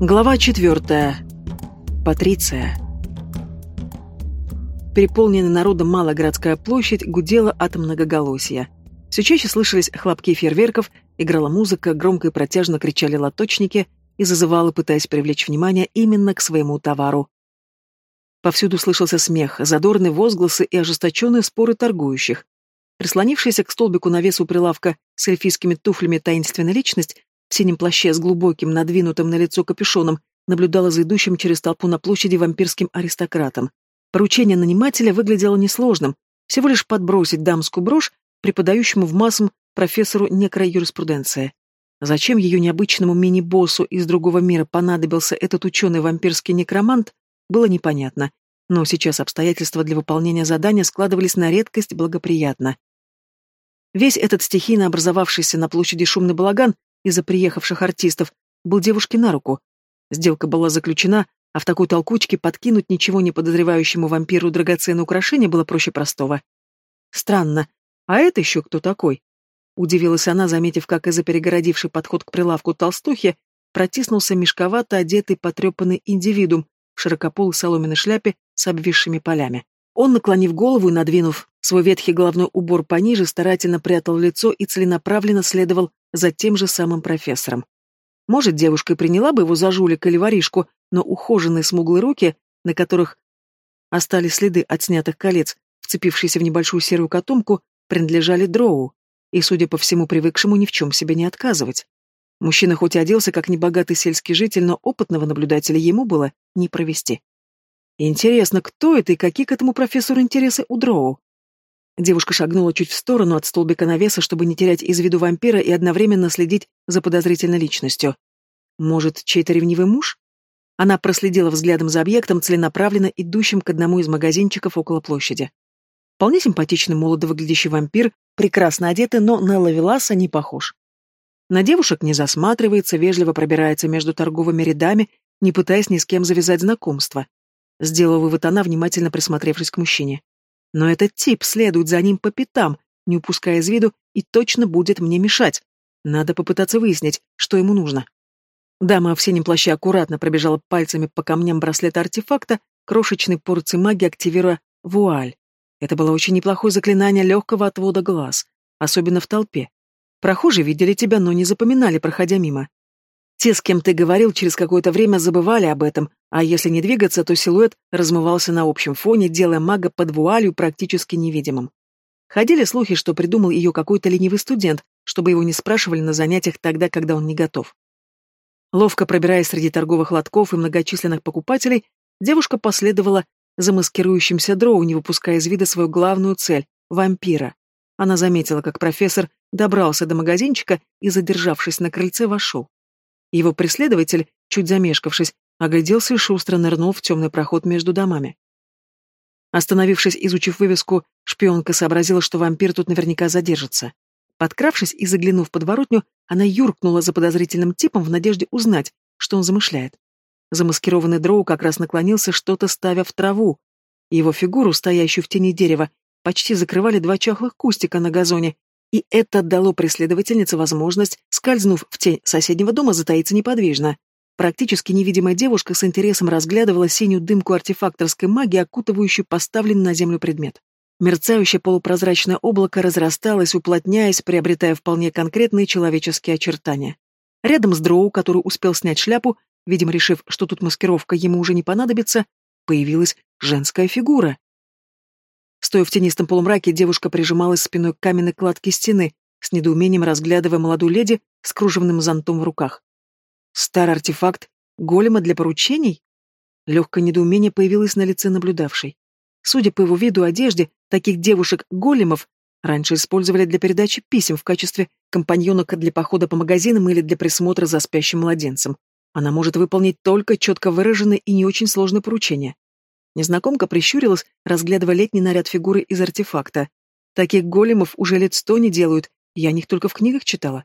Глава четвертая. Патриция. Переполненная народом малая городская площадь гудела от многоголосия. Все чаще слышались хлопки фейерверков, играла музыка, громко и протяжно кричали лоточники и зазывала, пытаясь привлечь внимание именно к своему товару. Повсюду слышался смех, задорные возгласы и ожесточенные споры торгующих. Прислонившаяся к столбику навесу прилавка с эльфийскими туфлями таинственная личность в синем плаще с глубоким, надвинутым на лицо капюшоном, наблюдала за идущим через толпу на площади вампирским аристократом. Поручение нанимателя выглядело несложным, всего лишь подбросить дамскую брошь преподающему в массам профессору некроюриспруденции. Зачем ее необычному мини-боссу из другого мира понадобился этот ученый-вампирский некромант, было непонятно, но сейчас обстоятельства для выполнения задания складывались на редкость благоприятно. Весь этот стихийно образовавшийся на площади шумный балаган из-за приехавших артистов, был девушке на руку. Сделка была заключена, а в такой толкучке подкинуть ничего не подозревающему вампиру драгоценное украшение было проще простого. Странно, а это еще кто такой? Удивилась она, заметив, как из-за перегородивший подход к прилавку толстухи протиснулся мешковато одетый потрепанный индивидуум в широкополой соломенной шляпе с обвисшими полями. Он, наклонив голову и надвинув свой ветхий головной убор пониже, старательно прятал лицо и целенаправленно следовал за тем же самым профессором. Может, девушка и приняла бы его за жулика или воришку, но ухоженные смуглые руки, на которых остались следы от снятых колец, вцепившиеся в небольшую серую котомку, принадлежали Дроу, и, судя по всему, привыкшему ни в чем себе не отказывать. Мужчина хоть и оделся как небогатый сельский житель, но опытного наблюдателя ему было не провести. Интересно, кто это и какие к этому профессору интересы у Дроу? Девушка шагнула чуть в сторону от столбика навеса, чтобы не терять из виду вампира и одновременно следить за подозрительной личностью. Может, чей-то ревнивый муж? Она проследила взглядом за объектом, целенаправленно идущим к одному из магазинчиков около площади. Вполне симпатичный молодо выглядящий вампир, прекрасно одетый, но на Лавеласа не похож. На девушек не засматривается, вежливо пробирается между торговыми рядами, не пытаясь ни с кем завязать знакомство. Сделала вывод она, внимательно присмотревшись к мужчине. Но этот тип следует за ним по пятам, не упуская из виду, и точно будет мне мешать. Надо попытаться выяснить, что ему нужно. Дама в синем плаще аккуратно пробежала пальцами по камням браслета артефакта, крошечной порции магии активируя вуаль. Это было очень неплохое заклинание легкого отвода глаз, особенно в толпе. Прохожие видели тебя, но не запоминали, проходя мимо. Те, с кем ты говорил, через какое-то время забывали об этом, а если не двигаться, то силуэт размывался на общем фоне, делая мага под вуалью практически невидимым. Ходили слухи, что придумал ее какой-то ленивый студент, чтобы его не спрашивали на занятиях тогда, когда он не готов. Ловко пробираясь среди торговых лотков и многочисленных покупателей, девушка последовала за маскирующимся дроу, не выпуская из вида свою главную цель — вампира. Она заметила, как профессор добрался до магазинчика и, задержавшись на крыльце, вошел. Его преследователь, чуть замешкавшись, огляделся и шустро нырнул в темный проход между домами. Остановившись, изучив вывеску, шпионка сообразила, что вампир тут наверняка задержится. Подкравшись и заглянув в подворотню, она юркнула за подозрительным типом в надежде узнать, что он замышляет. Замаскированный дроу как раз наклонился, что-то ставя в траву. Его фигуру, стоящую в тени дерева, почти закрывали два чахлых кустика на газоне, и это дало преследовательнице возможность, скользнув в тень соседнего дома, затаиться неподвижно. Практически невидимая девушка с интересом разглядывала синюю дымку артефакторской магии, окутывающую поставленный на землю предмет. Мерцающее полупрозрачное облако разрасталось, уплотняясь, приобретая вполне конкретные человеческие очертания. Рядом с Дроу, который успел снять шляпу, видимо, решив, что тут маскировка ему уже не понадобится, появилась женская фигура. Стоя в тенистом полумраке, девушка прижималась спиной к каменной кладке стены, с недоумением разглядывая молодую леди с кружевным зонтом в руках. Старый артефакт голема для поручений? Легкое недоумение появилось на лице наблюдавшей. Судя по его виду одежде, таких девушек-големов раньше использовали для передачи писем в качестве компаньонок для похода по магазинам или для присмотра за спящим младенцем. Она может выполнить только четко выраженные и не очень сложные поручения. Незнакомка прищурилась, разглядывая летний наряд фигуры из артефакта. Таких големов уже лет сто не делают, я о них только в книгах читала.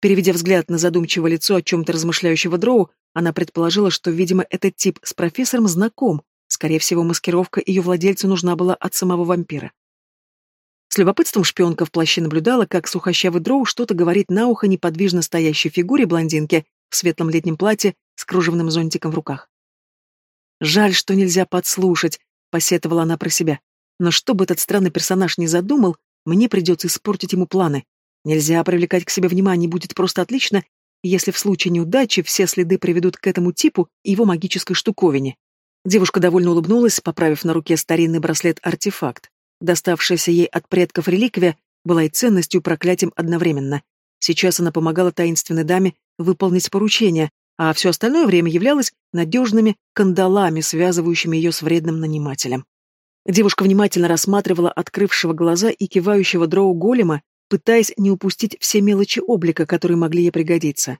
Переведя взгляд на задумчивое лицо о чем-то размышляющего дроу, она предположила, что, видимо, этот тип с профессором знаком, скорее всего, маскировка ее владельцу нужна была от самого вампира. С любопытством шпионка в плаще наблюдала, как сухощавый дроу что-то говорит на ухо неподвижно стоящей фигуре блондинки, в светлом летнем платье с кружевным зонтиком в руках. «Жаль, что нельзя подслушать», — посетовала она про себя. «Но что бы этот странный персонаж ни задумал, мне придется испортить ему планы. Нельзя привлекать к себе внимание, будет просто отлично, если в случае неудачи все следы приведут к этому типу и его магической штуковине. Девушка довольно улыбнулась, поправив на руке старинный браслет-артефакт. Доставшаяся ей от предков реликвия была и ценностью, и проклятием одновременно. Сейчас она помогала таинственной даме выполнить поручение, а все остальное время являлась надежными кандалами, связывающими ее с вредным нанимателем. Девушка внимательно рассматривала открывшего глаза и кивающего дроу голема, пытаясь не упустить все мелочи облика, которые могли ей пригодиться.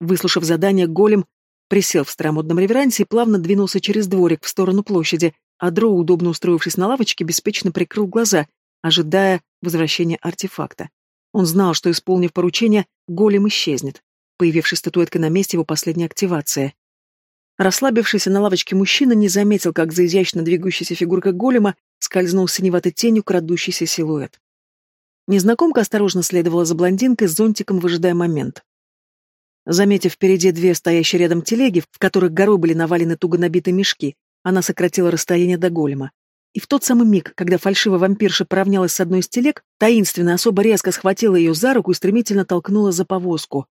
Выслушав задание, голем присел в старомодном реверансе и плавно двинулся через дворик в сторону площади, а Дроу, удобно устроившись на лавочке, беспечно прикрыл глаза, ожидая возвращения артефакта. Он знал, что, исполнив поручение, голем исчезнет, появившись статуэткой на месте его последней активации. Расслабившийся на лавочке мужчина не заметил, как за изящно двигающейся фигуркой голема скользнул синеватой тенью крадущийся силуэт. Незнакомка осторожно следовала за блондинкой с зонтиком, выжидая момент. Заметив впереди две стоящие рядом телеги, в которых горой были навалены туго набитые мешки, она сократила расстояние до голема. И в тот самый миг, когда фальшивая вампирша поравнялась с одной из телег, таинственно особо резко схватила ее за руку и стремительно толкнула за повозку.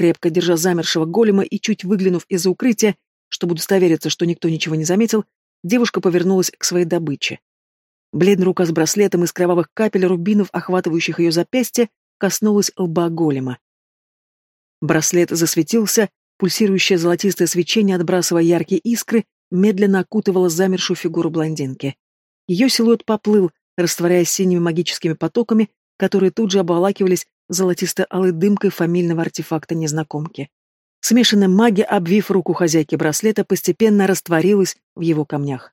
Крепко держа замершего голема и чуть выглянув из-за укрытия, чтобы удостовериться, что никто ничего не заметил, девушка повернулась к своей добыче. Бледная рука с браслетом из кровавых капель рубинов, охватывающих ее запястье, коснулась лба голема. Браслет засветился, пульсирующее золотистое свечение, отбрасывая яркие искры, медленно окутывало замершую фигуру блондинки. Ее силуэт поплыл, растворяясь синими магическими потоками, которые тут же обволакивались золотисто-алой дымкой фамильного артефакта незнакомки. Смешанная магия, обвив руку хозяйки браслета, постепенно растворилась в его камнях.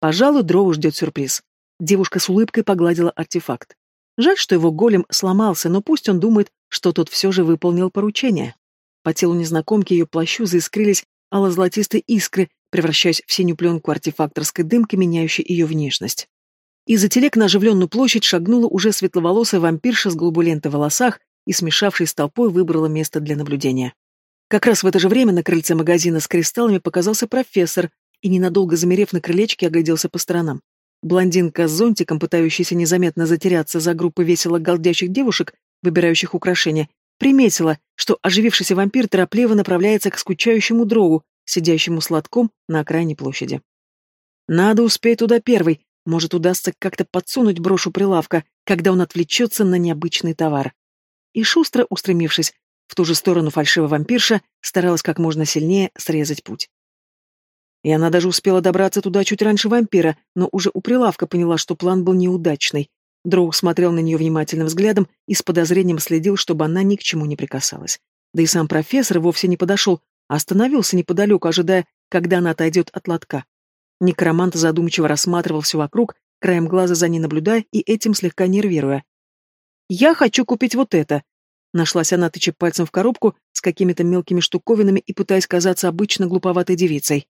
Пожалуй, Дроу ждет сюрприз. Девушка с улыбкой погладила артефакт. Жаль, что его голем сломался, но пусть он думает, что тот все же выполнил поручение. По телу незнакомки ее плащу заискрились ало-золотистые искры, превращаясь в синюю пленку артефакторской дымки, меняющей ее внешность. Из-за телег на оживленную площадь шагнула уже светловолосая вампирша с голубой лентой в волосах и, смешавшись с толпой, выбрала место для наблюдения. Как раз в это же время на крыльце магазина с кристаллами показался профессор и, ненадолго замерев на крылечке, огляделся по сторонам. Блондинка с зонтиком, пытающаяся незаметно затеряться за группой весело голдящих девушек, выбирающих украшения, приметила, что оживившийся вампир торопливо направляется к скучающему дрову, сидящему сладком на окраине площади. Надо успеть туда первой, может удастся как-то подсунуть брошу прилавка, когда он отвлечется на необычный товар. И шустро устремившись в ту же сторону фальшивого вампирша, старалась как можно сильнее срезать путь. И она даже успела добраться туда чуть раньше вампира, но уже у прилавка поняла, что план был неудачный. Дроу смотрел на нее внимательным взглядом и с подозрением следил, чтобы она ни к чему не прикасалась. Да и сам профессор вовсе не подошел, а остановился неподалеку, ожидая, когда она отойдет от лотка. Некромант задумчиво рассматривал все вокруг, краем глаза за ней наблюдая и этим слегка нервируя. «Я хочу купить вот это!» Нашлась она, тыча пальцем в коробку с какими-то мелкими штуковинами и пытаясь казаться обычно глуповатой девицей.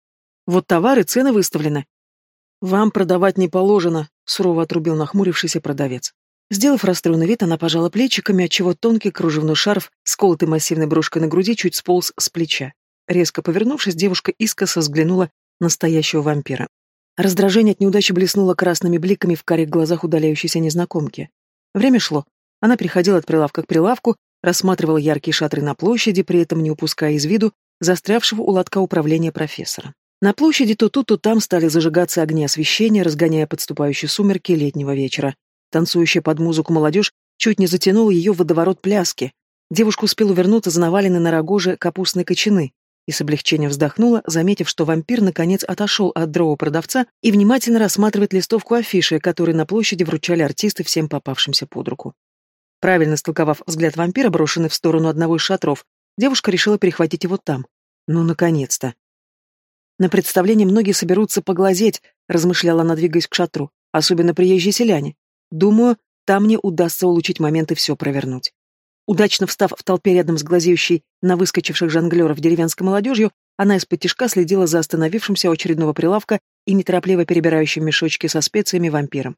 Вот товары, цены выставлены. Вам продавать не положено, сурово отрубил нахмурившийся продавец. Сделав расстроенный вид, она пожала плечиками, отчего тонкий кружевной шарф, сколотый массивной брошкой на груди, чуть сполз с плеча. Резко повернувшись, девушка искоса взглянула настоящего вампира. Раздражение от неудачи блеснуло красными бликами в карих глазах удаляющейся незнакомки. Время шло. Она переходила от прилавка к прилавку, рассматривала яркие шатры на площади, при этом не упуская из виду застрявшего у лотка управления профессора. На площади то тут, то там стали зажигаться огни освещения, разгоняя подступающие сумерки летнего вечера. Танцующая под музыку молодежь чуть не затянула ее в водоворот пляски. Девушка успела вернуться за наваленной на рогоже капустной кочаны и с облегчением вздохнула, заметив, что вампир наконец отошел от дрова продавца и внимательно рассматривает листовку афиши, которые на площади вручали артисты всем попавшимся под руку. Правильно столковав взгляд вампира, брошенный в сторону одного из шатров, девушка решила перехватить его там. Ну, наконец-то. На представление многие соберутся поглазеть, размышляла она, двигаясь к шатру, особенно приезжие селяне. Думаю, там мне удастся улучшить момент и все провернуть. Удачно встав в толпе рядом с глазеющей на выскочивших жонглеров деревенской молодежью, она из-под тишка следила за остановившимся очередного прилавка и неторопливо перебирающим мешочки со специями вампиром.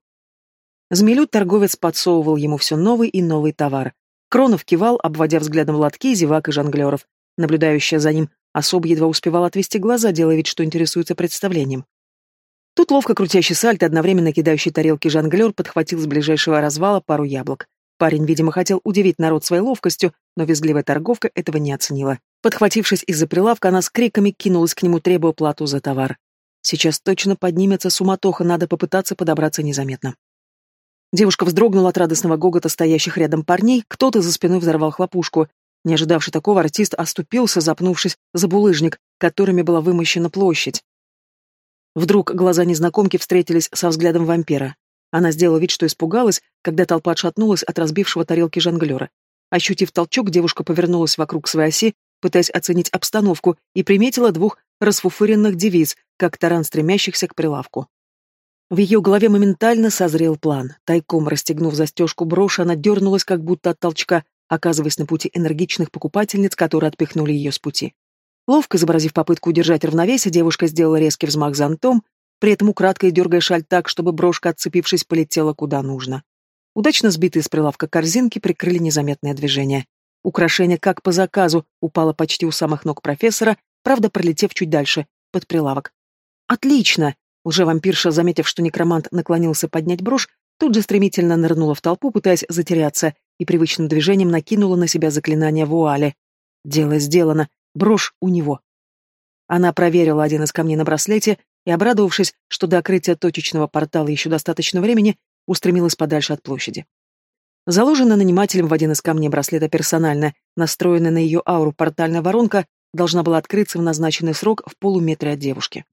Змелют торговец подсовывал ему все новый и новый товар. Кронов кивал, обводя взглядом лотки, зевак и жонглеров, Наблюдающая за ним особо едва успевала отвести глаза, делая вид, что интересуется представлением. Тут ловко крутящий сальто, одновременно кидающий тарелки жонглер, подхватил с ближайшего развала пару яблок. Парень, видимо, хотел удивить народ своей ловкостью, но визгливая торговка этого не оценила. Подхватившись из-за прилавка, она с криками кинулась к нему, требуя плату за товар. Сейчас точно поднимется суматоха, надо попытаться подобраться незаметно. Девушка вздрогнула от радостного гогота стоящих рядом парней, кто-то за спиной взорвал хлопушку. Не ожидавший такого, артист оступился, запнувшись за булыжник, которыми была вымощена площадь. Вдруг глаза незнакомки встретились со взглядом вампира. Она сделала вид, что испугалась, когда толпа отшатнулась от разбившего тарелки жонглера. Ощутив толчок, девушка повернулась вокруг своей оси, пытаясь оценить обстановку, и приметила двух расфуфыренных девиц, как таран стремящихся к прилавку. В ее голове моментально созрел план. Тайком расстегнув застежку броши, она дернулась, как будто от толчка, оказываясь на пути энергичных покупательниц, которые отпихнули ее с пути. Ловко изобразив попытку удержать равновесие, девушка сделала резкий взмах зонтом, при этом украдкой дергая шаль так, чтобы брошка, отцепившись, полетела куда нужно. Удачно сбитые с прилавка корзинки прикрыли незаметное движение. Украшение, как по заказу, упало почти у самых ног профессора, правда, пролетев чуть дальше, под прилавок. «Отлично!» Уже вампирша, заметив, что некромант наклонился поднять брошь, тут же стремительно нырнула в толпу, пытаясь затеряться, и привычным движением накинула на себя заклинание вуали. Дело сделано. Брошь у него. Она проверила один из камней на браслете и, обрадовавшись, что до открытия точечного портала еще достаточно времени, устремилась подальше от площади. Заложенная нанимателем в один из камней браслета персонально, настроенная на ее ауру портальная воронка, должна была открыться в назначенный срок в полуметре от девушки.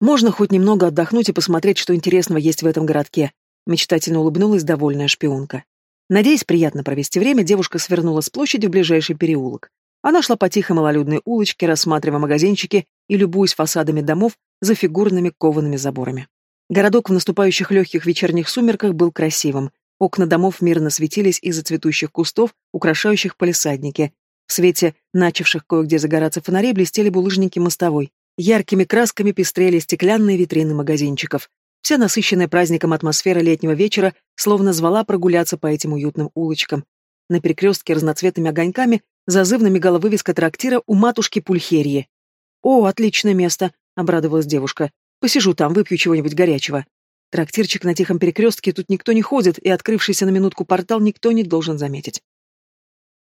Можно хоть немного отдохнуть и посмотреть, что интересного есть в этом городке, мечтательно улыбнулась довольная шпионка. Надеясь приятно провести время, девушка свернула с площади в ближайший переулок. Она шла по тихой малолюдной улочке, рассматривая магазинчики и любуясь фасадами домов за фигурными коваными заборами. Городок в наступающих легких вечерних сумерках был красивым. Окна домов мирно светились из-за цветущих кустов, украшающих палисадники. В свете начавших кое-где загораться фонарей блестели булыжники мостовой. Яркими красками пестрели стеклянные витрины магазинчиков. Вся насыщенная праздником атмосфера летнего вечера словно звала прогуляться по этим уютным улочкам. На перекрестке разноцветными огоньками зазывно мигала вывеска трактира у матушки Пульхерии. «О, отличное место!» — обрадовалась девушка. «Посижу там, выпью чего-нибудь горячего». Трактирчик на тихом перекрестке, тут никто не ходит, и открывшийся на минутку портал никто не должен заметить.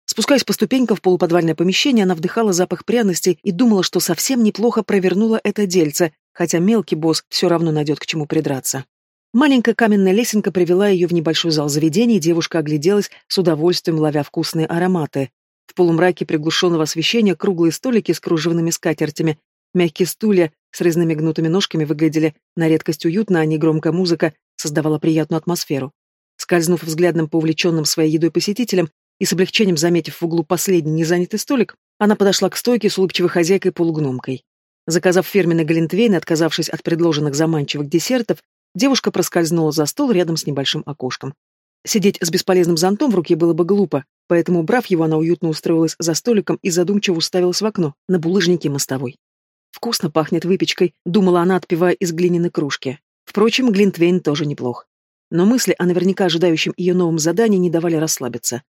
Спускаясь по ступенькам в полуподвальное помещение, она вдыхала запах пряности и думала, что совсем неплохо провернула это дельце, хотя мелкий босс все равно найдет к чему придраться. Маленькая каменная лесенка привела ее в небольшой зал заведения, и девушка огляделась, с удовольствием ловя вкусные ароматы. В полумраке приглушенного освещения круглые столики с кружевными скатертями, мягкие стулья с резными гнутыми ножками выглядели на редкость уютно, а негромкая музыка создавала приятную атмосферу. Скользнув взглядом по увлеченным своей едой посетителям и с облегчением заметив в углу последний незанятый столик, она подошла к стойке с улыбчивой хозяйкой-полугномкой. Заказав фирменный глинтвейн и отказавшись от предложенных заманчивых десертов, Девушка проскользнула за стол рядом с небольшим окошком. Сидеть с бесполезным зонтом в руке было бы глупо, поэтому, убрав его, она уютно устроилась за столиком и задумчиво уставилась в окно, на булыжнике мостовой. «Вкусно пахнет выпечкой», — думала она, отпивая из глиняной кружки. Впрочем, Глинтвейн тоже неплох. Но мысли о наверняка ожидающем ее новом задании не давали расслабиться.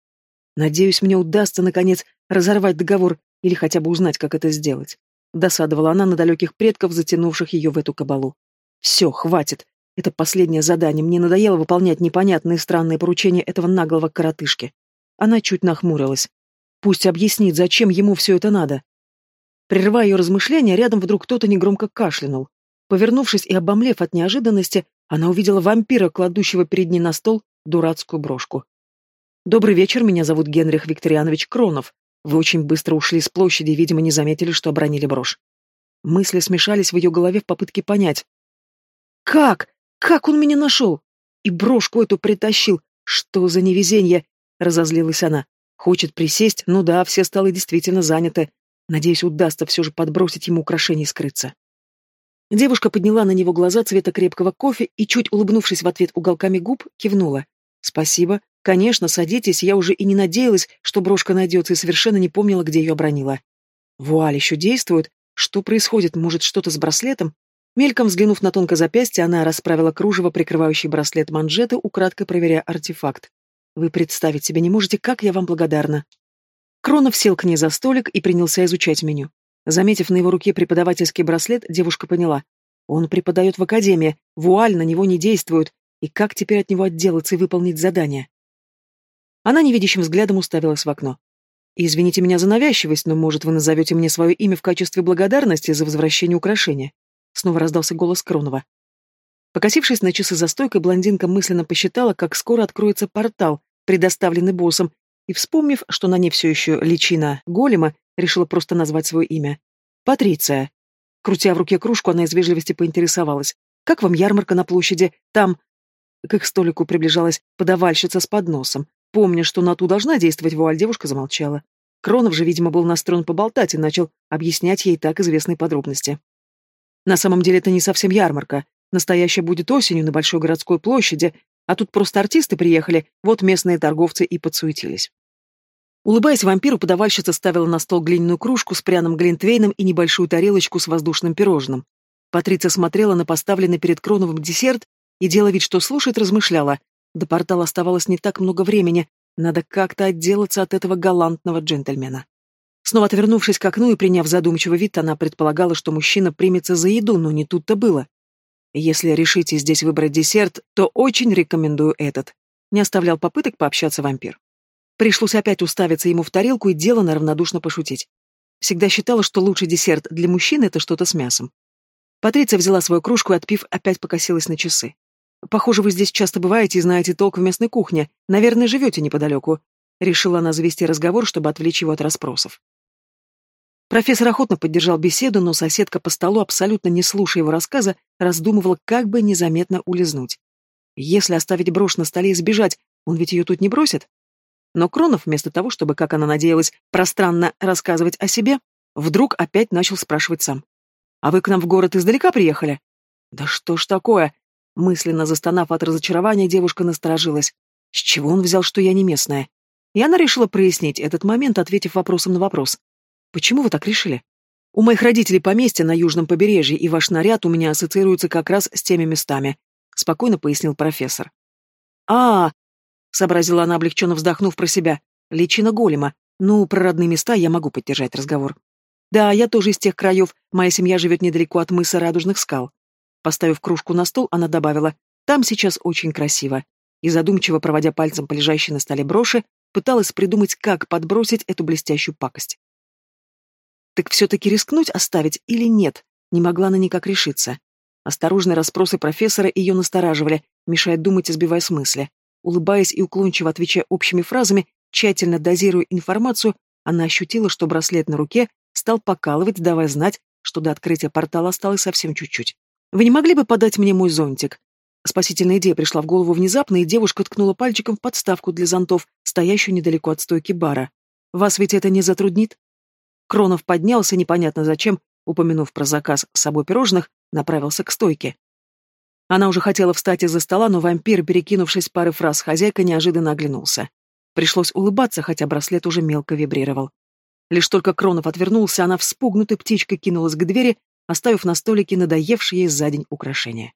«Надеюсь, мне удастся, наконец, разорвать договор или хотя бы узнать, как это сделать», — досадовала она на далеких предков, затянувших ее в эту кабалу. «Все, хватит. Это последнее задание. Мне надоело выполнять непонятные странные поручения этого наглого коротышки. Она чуть нахмурилась. Пусть объяснит, зачем ему все это надо. Прерывая ее размышления, рядом вдруг кто-то негромко кашлянул. Повернувшись и обомлев от неожиданности, она увидела вампира, кладущего перед ней на стол дурацкую брошку. «Добрый вечер, меня зовут Генрих Викторианович Кронов. Вы очень быстро ушли с площади и, видимо, не заметили, что обронили брошь». Мысли смешались в ее голове в попытке понять. «Как? Как он меня нашел? И брошку эту притащил. Что за невезенье? Разозлилась она. Хочет присесть? Ну да, все столы действительно заняты. Надеюсь, удастся все же подбросить ему украшение и скрыться. Девушка подняла на него глаза цвета крепкого кофе и, чуть улыбнувшись в ответ уголками губ, кивнула. «Спасибо. Конечно, садитесь, я уже и не надеялась, что брошка найдется, и совершенно не помнила, где ее обронила. Вуаль еще действует? Что происходит? Может, что-то с браслетом? Мельком взглянув на тонкое запястье, она расправила кружево, прикрывающий браслет манжеты, украдкой проверяя артефакт. «Вы представить себе не можете, как я вам благодарна». Кронов сел к ней за столик и принялся изучать меню. Заметив на его руке преподавательский браслет, девушка поняла. Он преподает в академии, вуаль на него не действует, и как теперь от него отделаться и выполнить задание? Она невидящим взглядом уставилась в окно. «Извините меня за навязчивость, но, может, вы назовете мне свое имя в качестве благодарности за возвращение украшения?» Снова раздался голос Кронова. Покосившись на часы за стойкой, блондинка мысленно посчитала, как скоро откроется портал, предоставленный боссом, и, вспомнив, что на ней все еще личина голема, решила просто назвать свое имя. «Патриция». Крутя в руке кружку, она из вежливости поинтересовалась. «Как вам ярмарка на площади? Там...» К их столику приближалась подавальщица с подносом. Помня, что на ту должна действовать вуаль, девушка замолчала. Кронов же, видимо, был настроен поболтать и начал объяснять ей так известные подробности. На самом деле это не совсем ярмарка. Настоящая будет осенью на Большой городской площади, а тут просто артисты приехали, вот местные торговцы и подсуетились. Улыбаясь вампиру, подавальщица ставила на стол глиняную кружку с пряным глинтвейном и небольшую тарелочку с воздушным пирожным. Патриция смотрела на поставленный перед Кроновым десерт и, делая вид, что слушает, размышляла. До портала оставалось не так много времени, надо как-то отделаться от этого галантного джентльмена. Снова отвернувшись к окну и приняв задумчивый вид, она предполагала, что мужчина примется за еду, но не тут-то было. Если решите здесь выбрать десерт, то очень рекомендую этот. Не оставлял попыток пообщаться вампир. Пришлось опять уставиться ему в тарелку и делано равнодушно пошутить. Всегда считала, что лучший десерт для мужчины — это что-то с мясом. Патриция взяла свою кружку и, отпив, опять покосилась на часы. «Похоже, вы здесь часто бываете и знаете толк в местной кухне. Наверное, живете неподалеку». Решила она завести разговор, чтобы отвлечь его от расспросов. Профессор охотно поддержал беседу, но соседка по столу, абсолютно не слушая его рассказа, раздумывала, как бы незаметно улизнуть. Если оставить брошь на столе и сбежать, он ведь ее тут не бросит? Но Кронов, вместо того, чтобы, как она надеялась, пространно рассказывать о себе, вдруг опять начал спрашивать сам. «А вы к нам в город издалека приехали?» «Да что ж такое?» Мысленно застонав от разочарования, девушка насторожилась. С чего он взял, что я не местная? И она решила прояснить этот момент, ответив вопросом на вопрос. «Почему вы так решили?» «У моих родителей поместье на южном побережье, и ваш наряд у меня ассоциируется как раз с теми местами», — спокойно пояснил профессор. «А, — сообразила она, облегченно вздохнув про себя. «Личина голема. Ну, про родные места я могу поддержать разговор. Да, я тоже из тех краев. Моя семья живет недалеко от мыса Радужных скал». Поставив кружку на стол, она добавила, «Там сейчас очень красиво». И задумчиво, проводя пальцем по лежащей на столе броши, пыталась придумать, как подбросить эту блестящую пакость. Так все-таки рискнуть оставить или нет? Не могла она никак решиться. Осторожные расспросы профессора ее настораживали, мешая думать и сбивая с мысли. Улыбаясь и уклончиво отвечая общими фразами, тщательно дозируя информацию, она ощутила, что браслет на руке стал покалывать, давая знать, что до открытия портала осталось совсем чуть-чуть. «Вы не могли бы подать мне мой зонтик?» Спасительная идея пришла в голову внезапно, и девушка ткнула пальчиком в подставку для зонтов, стоящую недалеко от стойки бара. «Вас ведь это не затруднит?» Кронов поднялся, непонятно зачем, упомянув про заказ с собой пирожных, направился к стойке. Она уже хотела встать из-за стола, но вампир, перекинувшись парой фраз хозяйка, неожиданно оглянулся. Пришлось улыбаться, хотя браслет уже мелко вибрировал. Лишь только Кронов отвернулся, она вспугнутой птичкой кинулась к двери, оставив на столике надоевшие ей за день украшения.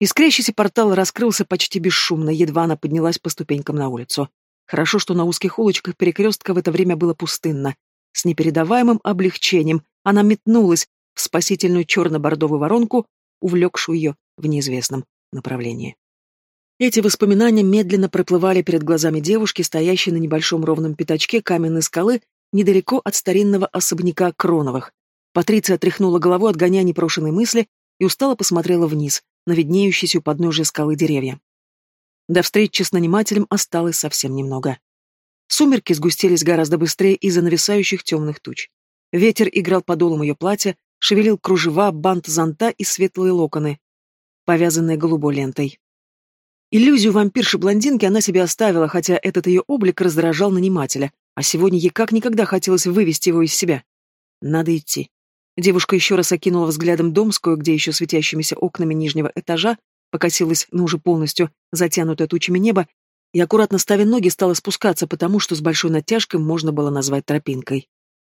Искрящийся портал раскрылся почти бесшумно, едва она поднялась по ступенькам на улицу. Хорошо, что на узких улочках перекрестка в это время было пустынно. С непередаваемым облегчением она метнулась в спасительную черно-бордовую воронку, увлекшую ее в неизвестном направлении. Эти воспоминания медленно проплывали перед глазами девушки, стоящей на небольшом ровном пятачке каменной скалы недалеко от старинного особняка Кроновых. Патриция отряхнула головой, отгоняя непрошенные мысли, и устало посмотрела вниз, на виднеющиеся у подножия скалы деревья. До встречи с нанимателем осталось совсем немного. Сумерки сгустились гораздо быстрее из-за нависающих темных туч. Ветер играл подолом ее платья, шевелил кружева, бант зонта и светлые локоны, повязанные голубой лентой. Иллюзию вампирши-блондинки она себе оставила, хотя этот ее облик раздражал нанимателя, а сегодня ей как никогда хотелось вывести его из себя. Надо идти. Девушка еще раз окинула взглядом домскую, где еще светящимися окнами нижнего этажа покосилась на уже полностью затянутое тучами небо и, аккуратно ставя ноги, стала спускаться, потому что с большой натяжкой можно было назвать тропинкой.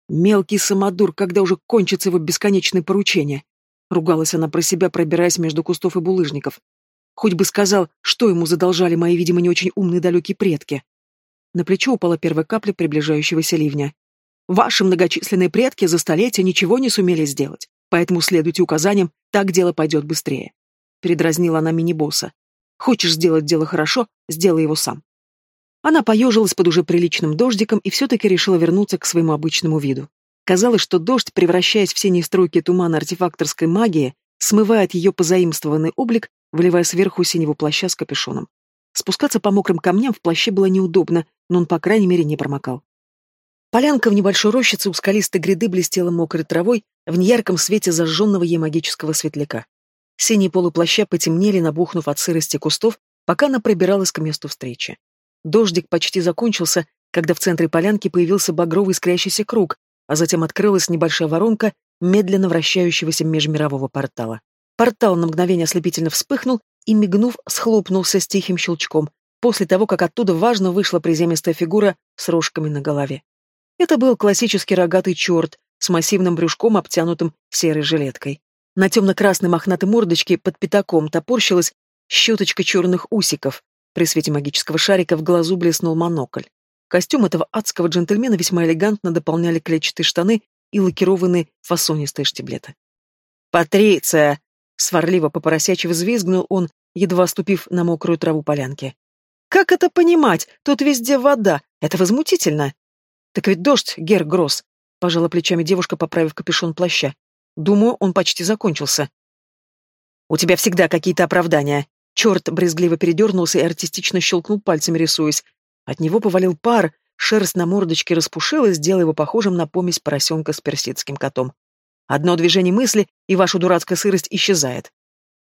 Мелкий самодур, когда уже кончится его бесконечное поручение. Ругалась она про себя, пробираясь между кустов и булыжников. Хоть бы сказал, что ему задолжали мои, видимо, не очень умные далекие предки. На плечо упала первая капля приближающегося ливня. Ваши многочисленные предки за столетия ничего не сумели сделать, поэтому следуйте указаниям, так дело пойдет быстрее. Передразнила она мини-босса. Хочешь сделать дело хорошо, сделай его сам. Она поежилась под уже приличным дождиком и все-таки решила вернуться к своему обычному виду. Казалось, что дождь, превращаясь в синие струйки тумана артефакторской магии, смывает ее позаимствованный облик, выливая сверху синего плаща с капюшоном. Спускаться по мокрым камням в плаще было неудобно, но он, по крайней мере, не промокал. Полянка в небольшой рощице у скалистой гряды блестела мокрой травой в неярком свете зажженного ей магического светляка. Синие полуплаща потемнели, набухнув от сырости кустов, пока она пробиралась к месту встречи. Дождик почти закончился, когда в центре полянки появился багровый искрящийся круг, а затем открылась небольшая воронка медленно вращающегося межмирового портала. Портал на мгновение ослепительно вспыхнул и, мигнув, схлопнулся с тихим щелчком, после того, как оттуда важно вышла приземистая фигура с рожками на голове. Это был классический рогатый черт с массивным брюшком, обтянутым серой жилеткой. На темно-красной мохнатой мордочке под пятаком топорщилась щеточка черных усиков. При свете магического шарика в глазу блеснул монокль. Костюм этого адского джентльмена весьма элегантно дополняли клетчатые штаны и лакированные фасонистые штиблеты. «Патриция!» — сварливо по поросячьи взвизгнул он, едва ступив на мокрую траву полянки. «Как это понимать? Тут везде вода. Это возмутительно!» «Так ведь дождь, Гер Гросс!» — пожала плечами девушка, поправив капюшон плаща. «Думаю, он почти закончился». «У тебя всегда какие-то оправдания!» Черт брезгливо передернулся и артистично щелкнул пальцами, рисуясь. От него повалил пар, шерсть на мордочке распушилась, делая его похожим на помесь поросенка с персидским котом. Одно движение мысли, и ваша дурацкая сырость исчезает.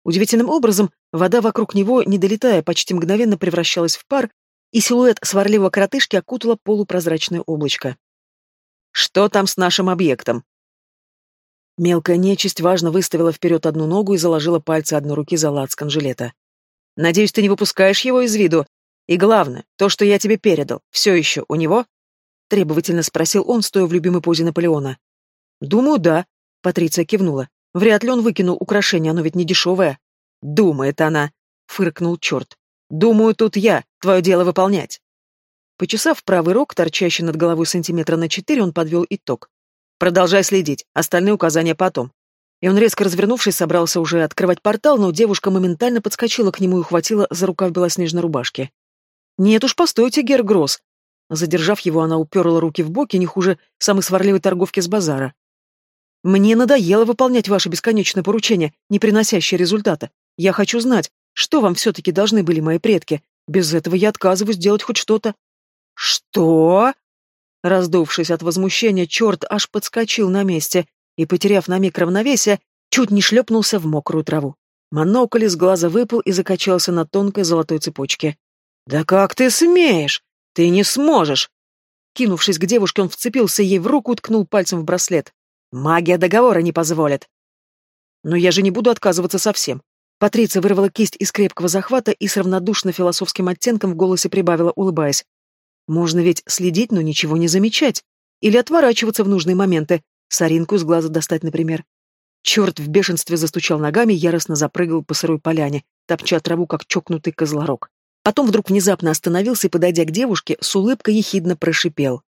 Удивительным образом, вода вокруг него, не долетая, почти мгновенно превращалась в пар, и силуэт сварливого коротышки окутало полупрозрачное облачко. «Что там с нашим объектом?» Мелкая нечисть важно выставила вперед одну ногу и заложила пальцы одной руки за лацкан жилета. «Надеюсь, ты не выпускаешь его из виду, и главное, то, что я тебе передал, все еще у него?» Требовательно спросил он, стоя в любимой позе Наполеона. «Думаю, да», — Патриция кивнула. «Вряд ли он выкинул украшение, оно ведь не дешевое». «Думает она», — фыркнул черт. «Думаю, тут я, твое дело выполнять». Почесав правый рог, торчащий над головой сантиметра на четыре, он подвел итог. «Продолжай следить, остальные указания потом». И он, резко развернувшись, собрался уже открывать портал, но девушка моментально подскочила к нему и ухватила за рукав белоснежной рубашки. «Нет уж, постойте, Гергросс!» Задержав его, она уперла руки в боки, не хуже самой сварливой торговки с базара. «Мне надоело выполнять ваши бесконечные поручения, не приносящие результата. Я хочу знать, что вам все-таки должны были мои предки. Без этого я отказываюсь делать хоть что-то». «Что?» Раздувшись от возмущения, черт аж подскочил на месте и, потеряв на миг равновесие, чуть не шлепнулся в мокрую траву. Монокль из глаза выпал и закачался на тонкой золотой цепочке. «Да как ты смеешь? Ты не сможешь!» Кинувшись к девушке, он вцепился ей в руку ткнул пальцем в браслет. «Магия договора не позволит!» «Но я же не буду отказываться совсем!» Патриция вырвала кисть из крепкого захвата и с равнодушно философским оттенком в голосе прибавила, улыбаясь. «Можно ведь следить, но ничего не замечать. Или отворачиваться в нужные моменты. Соринку из глаза достать, например. Черт в бешенстве застучал ногами, яростно запрыгал по сырой поляне, топча траву, как чокнутый козлорог. Потом вдруг внезапно остановился и, подойдя к девушке, с улыбкой ехидно прошипел.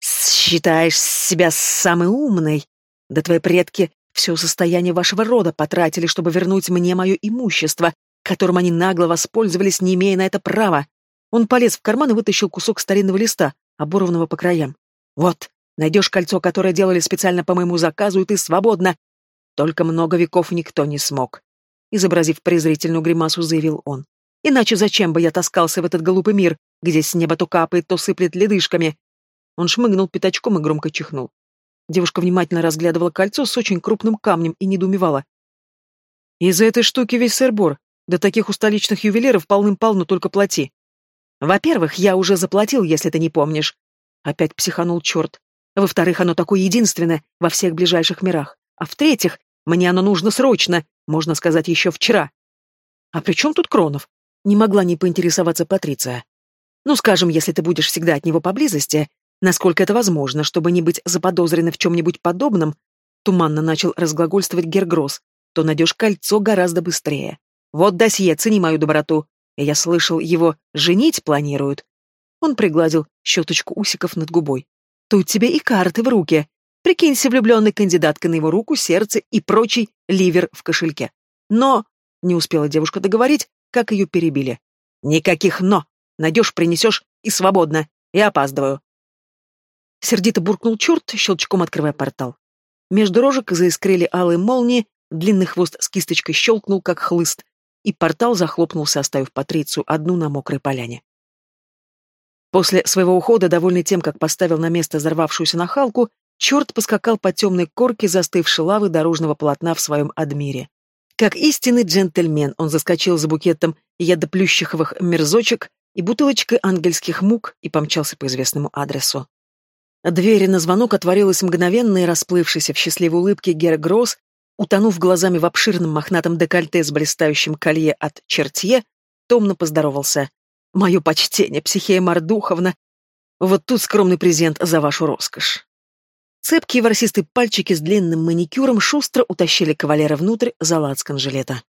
«Считаешь себя самой умной? Да твои предки все состояние вашего рода потратили, чтобы вернуть мне мое имущество, которым они нагло воспользовались, не имея на это права». Он полез в карман и вытащил кусок старинного листа, оборванного по краям. «Вот, найдешь кольцо, которое делали специально по моему заказу, и ты свободна. Только много веков никто не смог», — изобразив презрительную гримасу, заявил он. Иначе зачем бы я таскался в этот глупый мир, где с неба то капает, то сыплет ледышками? Он шмыгнул пятачком и громко чихнул. Девушка внимательно разглядывала кольцо с очень крупным камнем и недоумевала. «Из-за этой штуки весь сырбор. Да таких у столичных ювелиров полным-полно, только плати. Во-первых, я уже заплатил, если ты не помнишь. Опять психанул черт. Во-вторых, оно такое единственное во всех ближайших мирах. А в-третьих, мне оно нужно срочно, можно сказать, еще вчера. А при чем тут Кронов? Не могла не поинтересоваться Патриция. Ну, скажем, если ты будешь всегда от него поблизости, насколько это возможно, чтобы не быть заподозренной в чем-нибудь подобном, туманно начал разглагольствовать Гергросс, то найдешь кольцо гораздо быстрее. Вот досье, цени мою доброту. Я слышал, его женить планируют. Он пригладил щеточку усиков над губой. Тут тебе и карты в руке. Прикинься влюбленной кандидаткой на его руку, сердце и прочий ливер в кошельке. Но... Не успела девушка договорить, как ее перебили. Никаких «но». Найдешь, принесешь и свободно. Я опаздываю. Сердито буркнул черт, щелчком открывая портал. Между рожек заискрили алые молнии, длинный хвост с кисточкой щелкнул, как хлыст, и портал захлопнулся, оставив Патрицию одну на мокрой поляне. После своего ухода, довольный тем, как поставил на место взорвавшуюся нахалку, черт поскакал по темной корке застывшей лавы дорожного полотна в своем адмире. Как истинный джентльмен, он заскочил за букетом ядоплющиховых мерзочек и бутылочкой ангельских мук и помчался по известному адресу. Дверь на звонок отворилась мгновенно и расплывшийся в счастливой улыбке Гер Гросс, утонув глазами в обширном мохнатом декольте с блистающим колье от чертье, томно поздоровался. «Мое почтение, психея Мордуховна! Вот тут скромный презент за вашу роскошь!» Цепкие ворсистые пальчики с длинным маникюром шустро утащили кавалера внутрь за лацкан жилета.